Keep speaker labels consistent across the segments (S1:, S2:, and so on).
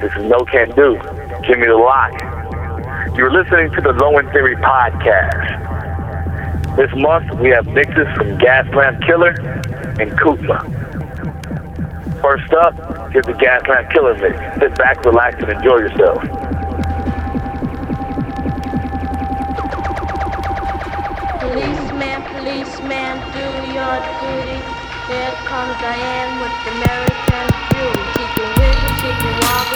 S1: This is Nocando. Give me the lock. You're listening to the Low End Theory podcast. This month we have mixes from Gaslamp Killer and Koopa. First up, here's the Gaslamp Killer mix. Sit back, relax, and enjoy yourself.
S2: Policeman, policeman, do your duty. There comes Diane with the American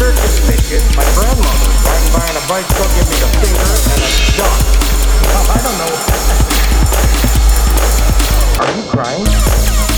S3: circus midget, my grandmother riding by on a me the finger and a. I don't know. Are you crying?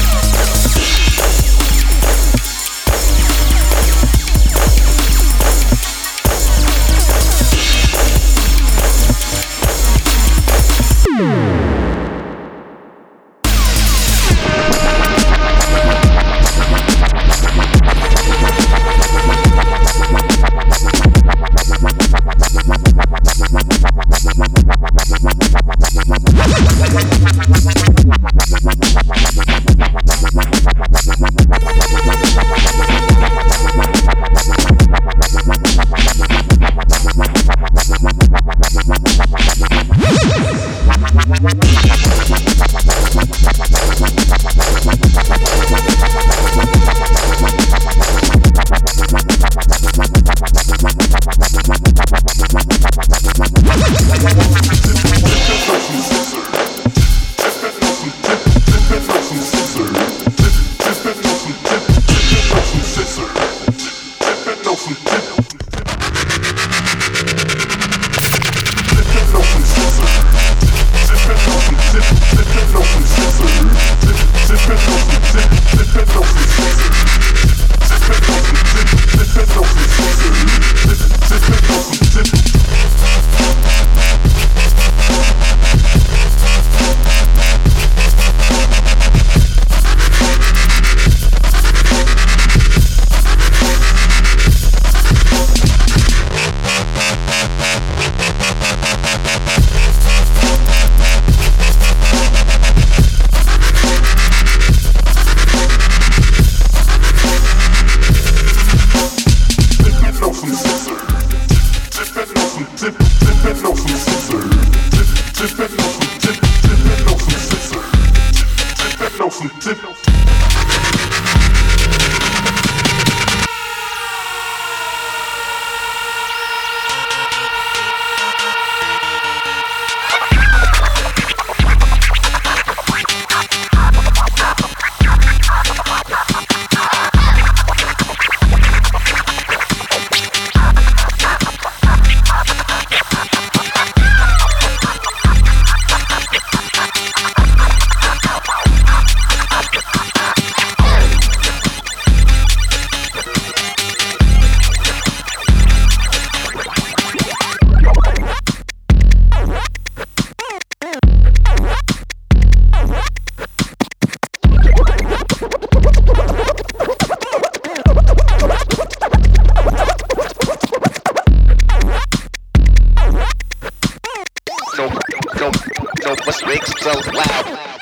S4: of what makes so loud.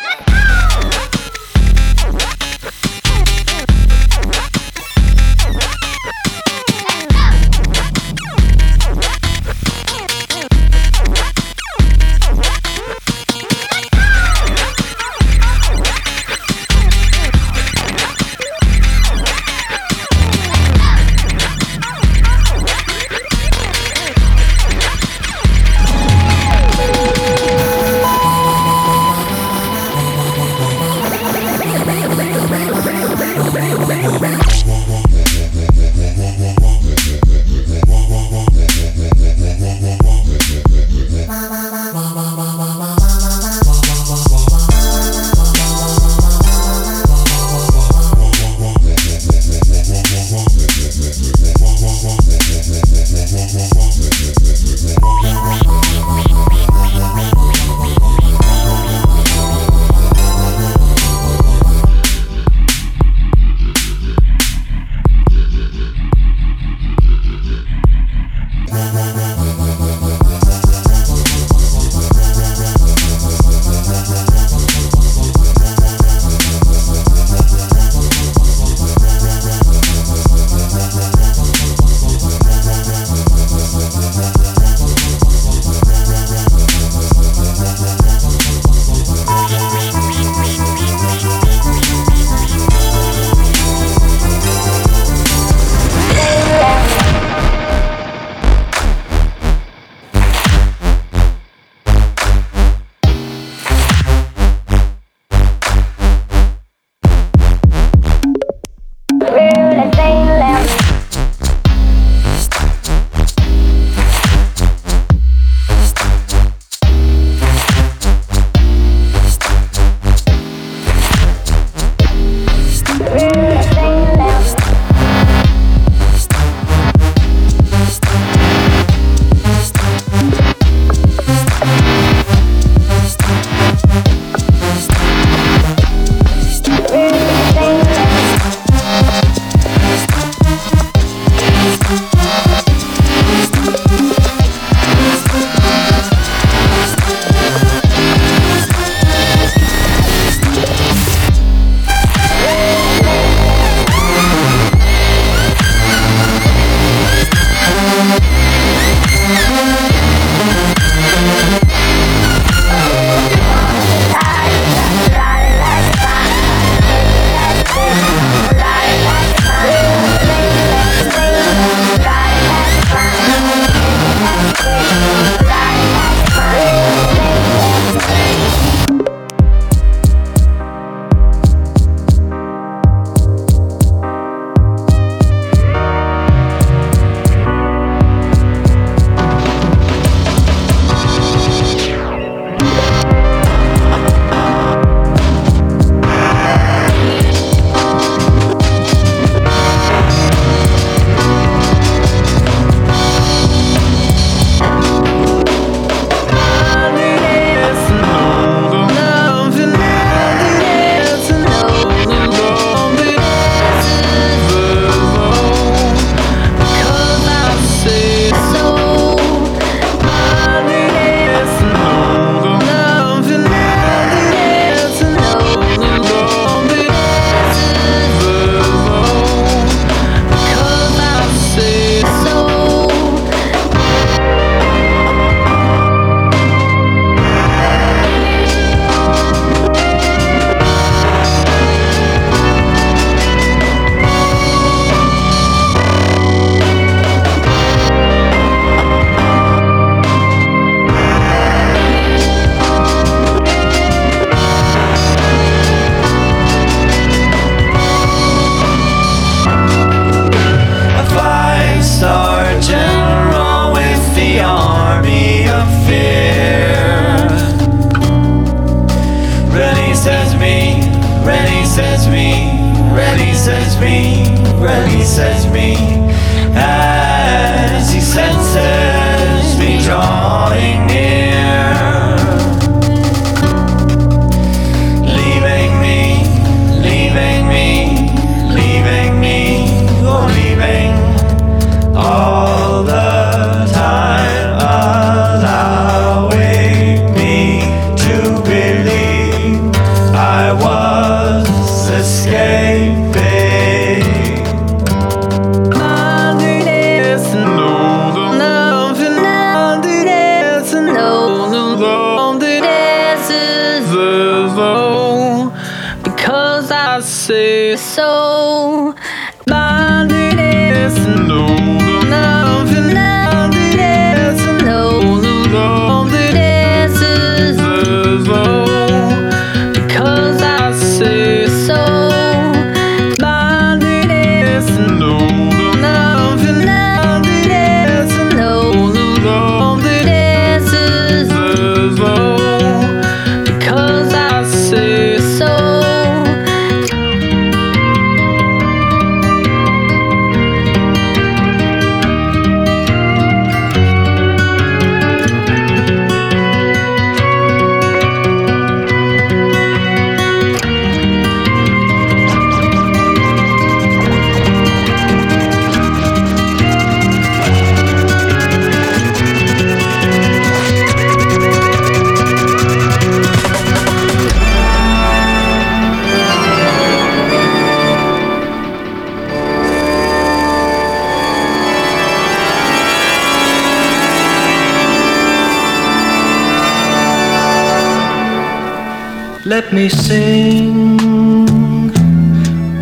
S5: let me sing.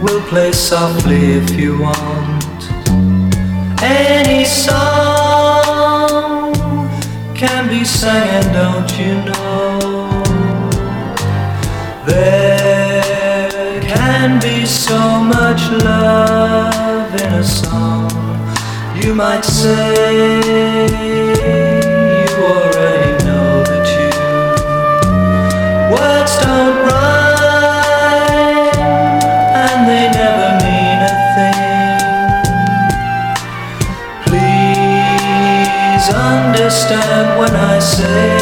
S5: We'll play softly if you want. Any song can be sung, and don't you know? There can be so much love in a song, you might say. say.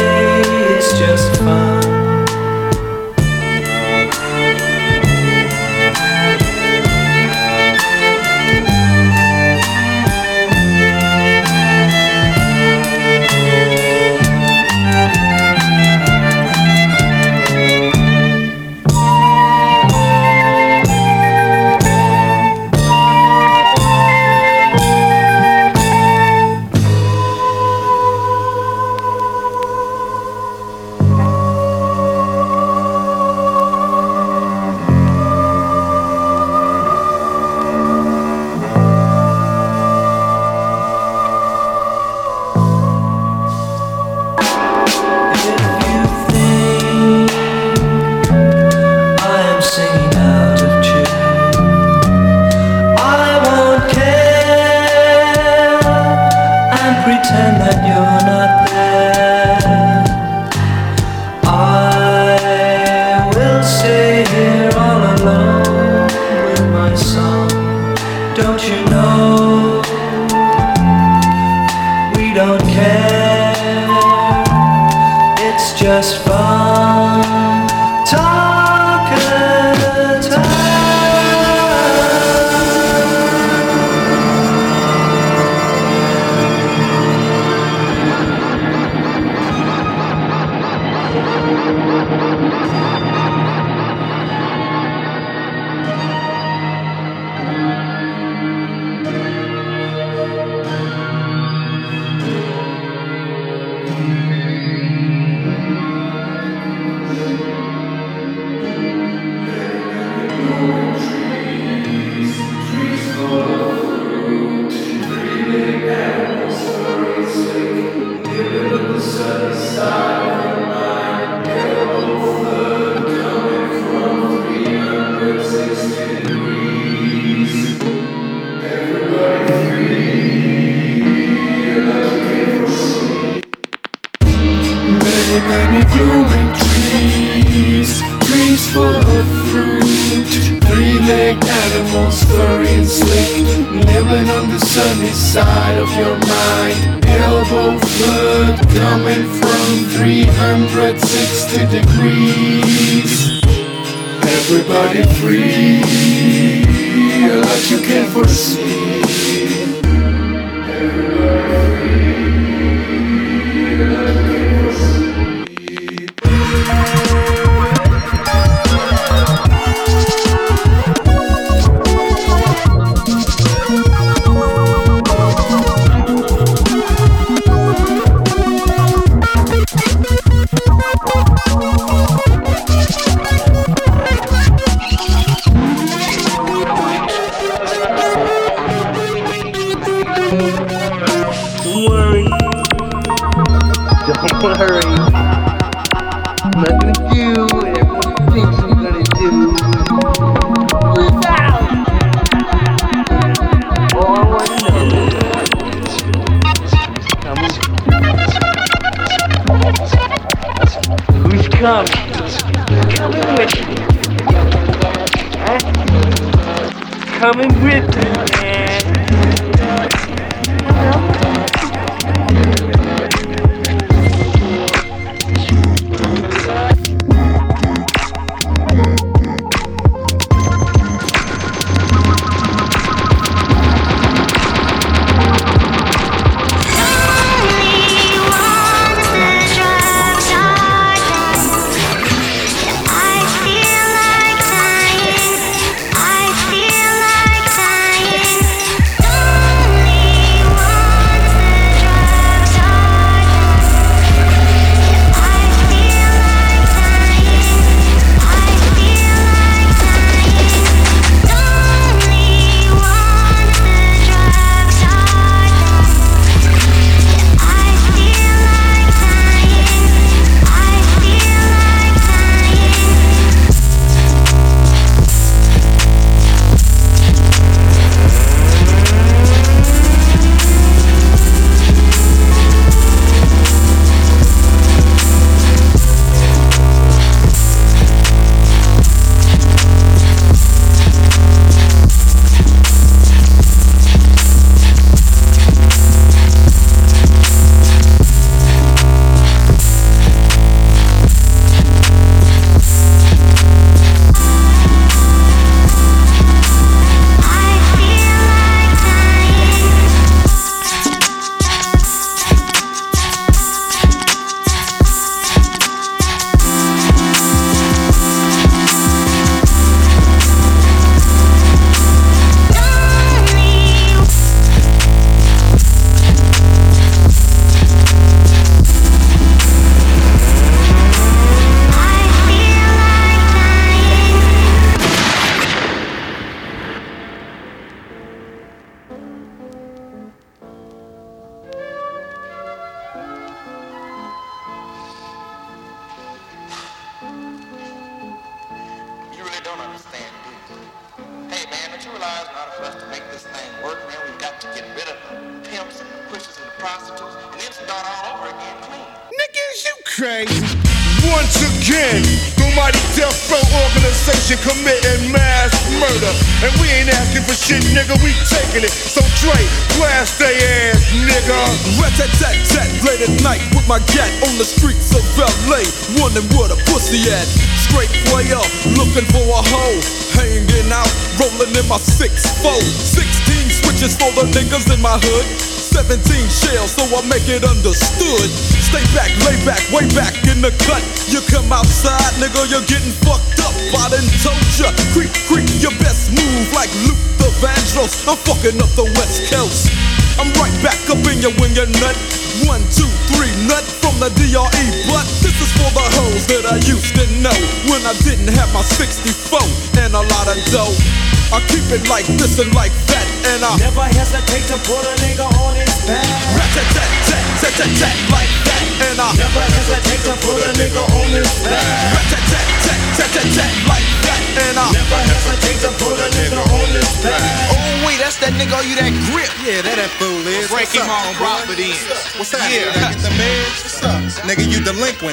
S5: Don't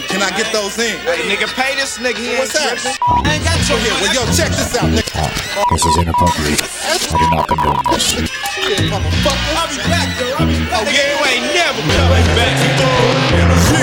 S5: you.
S6: Can
S7: I
S8: get
S9: those in?
S8: Hey, nigga, pay this nigga. He ain't
S9: What's up?
S8: tripping. I ain't got your
S9: Here, well, yo, check this out, nigga.
S10: This is
S11: inappropriate. I do not condone this.
S12: I'll be back, though. I'll be back. Oh, nigga, you ain't never coming back.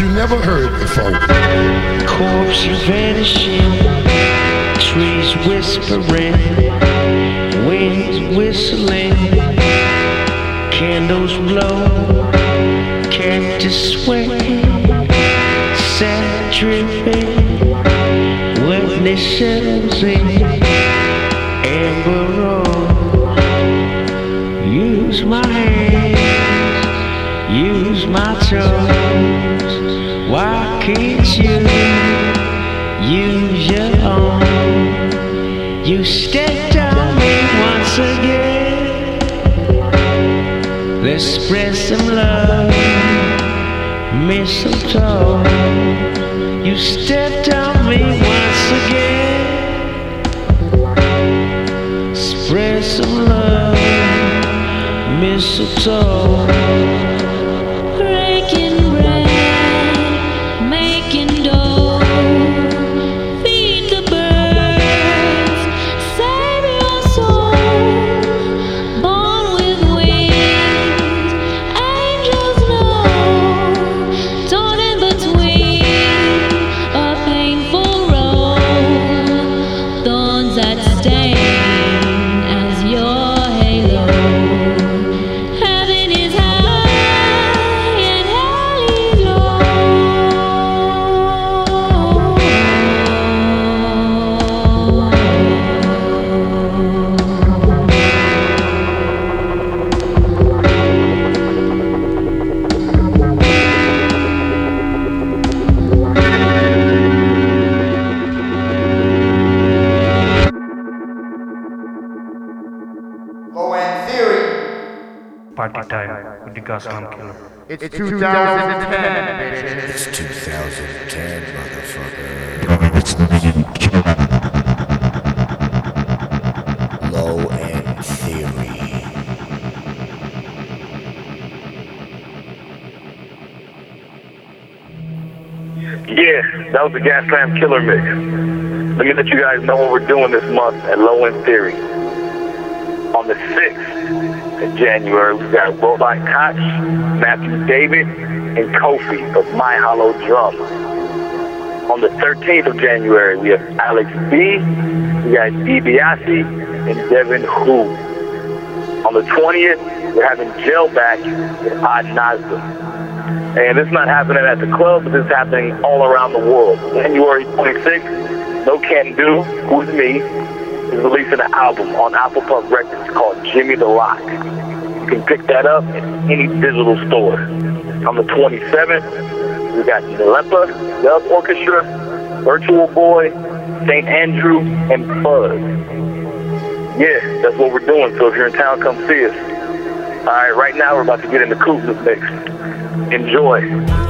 S13: You
S14: never heard
S15: time with the Gaslamp Killer.
S16: It's 2010, bitches.
S10: It's 2010, motherfucker. Low end theory.
S1: Yeah, that was the Gaslamp Killer mix. Let me let you guys know what we're doing this month at Low End Theory. On the 6th of January, we got Robot Koch, Matthew David, and Kofi of My Hollow Drum. On the 13th of January, we have Alex B, we got DiBiase, and Devonwho. On the 20th, we're having Jel back with Odd Nosdam. And it's not happening at the club, but it's happening all around the world. January 26th, Nocando, Who's Me, is releasing an album on Alpha Pup Records called Jimmy the Lock. You can pick that up in any digital store. On the 27th, we got Nalepa, Dub Orchestra, Virtual Boy, St. Andrew, and Buzz. Yeah, that's what we're doing. So if you're in town, come see us. All right, right now we're about to get into Kuzma's mix. Enjoy.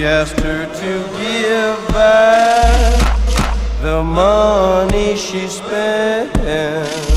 S17: He asked her to give back the money she spent.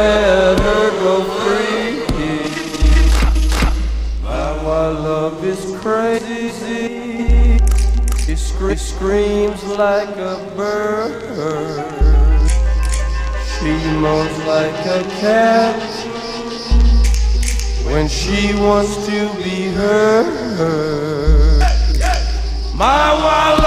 S17: let her go free. My, my love is crazy. It, sc- screams like a bird. She moans like a cat when she wants to be heard. My wild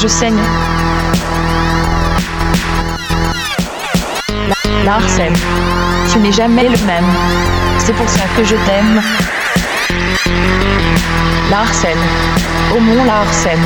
S18: je saigne. Larsen, tu n'es jamais le même. C'est pour ça que je t'aime. Larsen, au oh mont Larsen.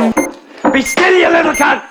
S19: Be steady, you little cunt!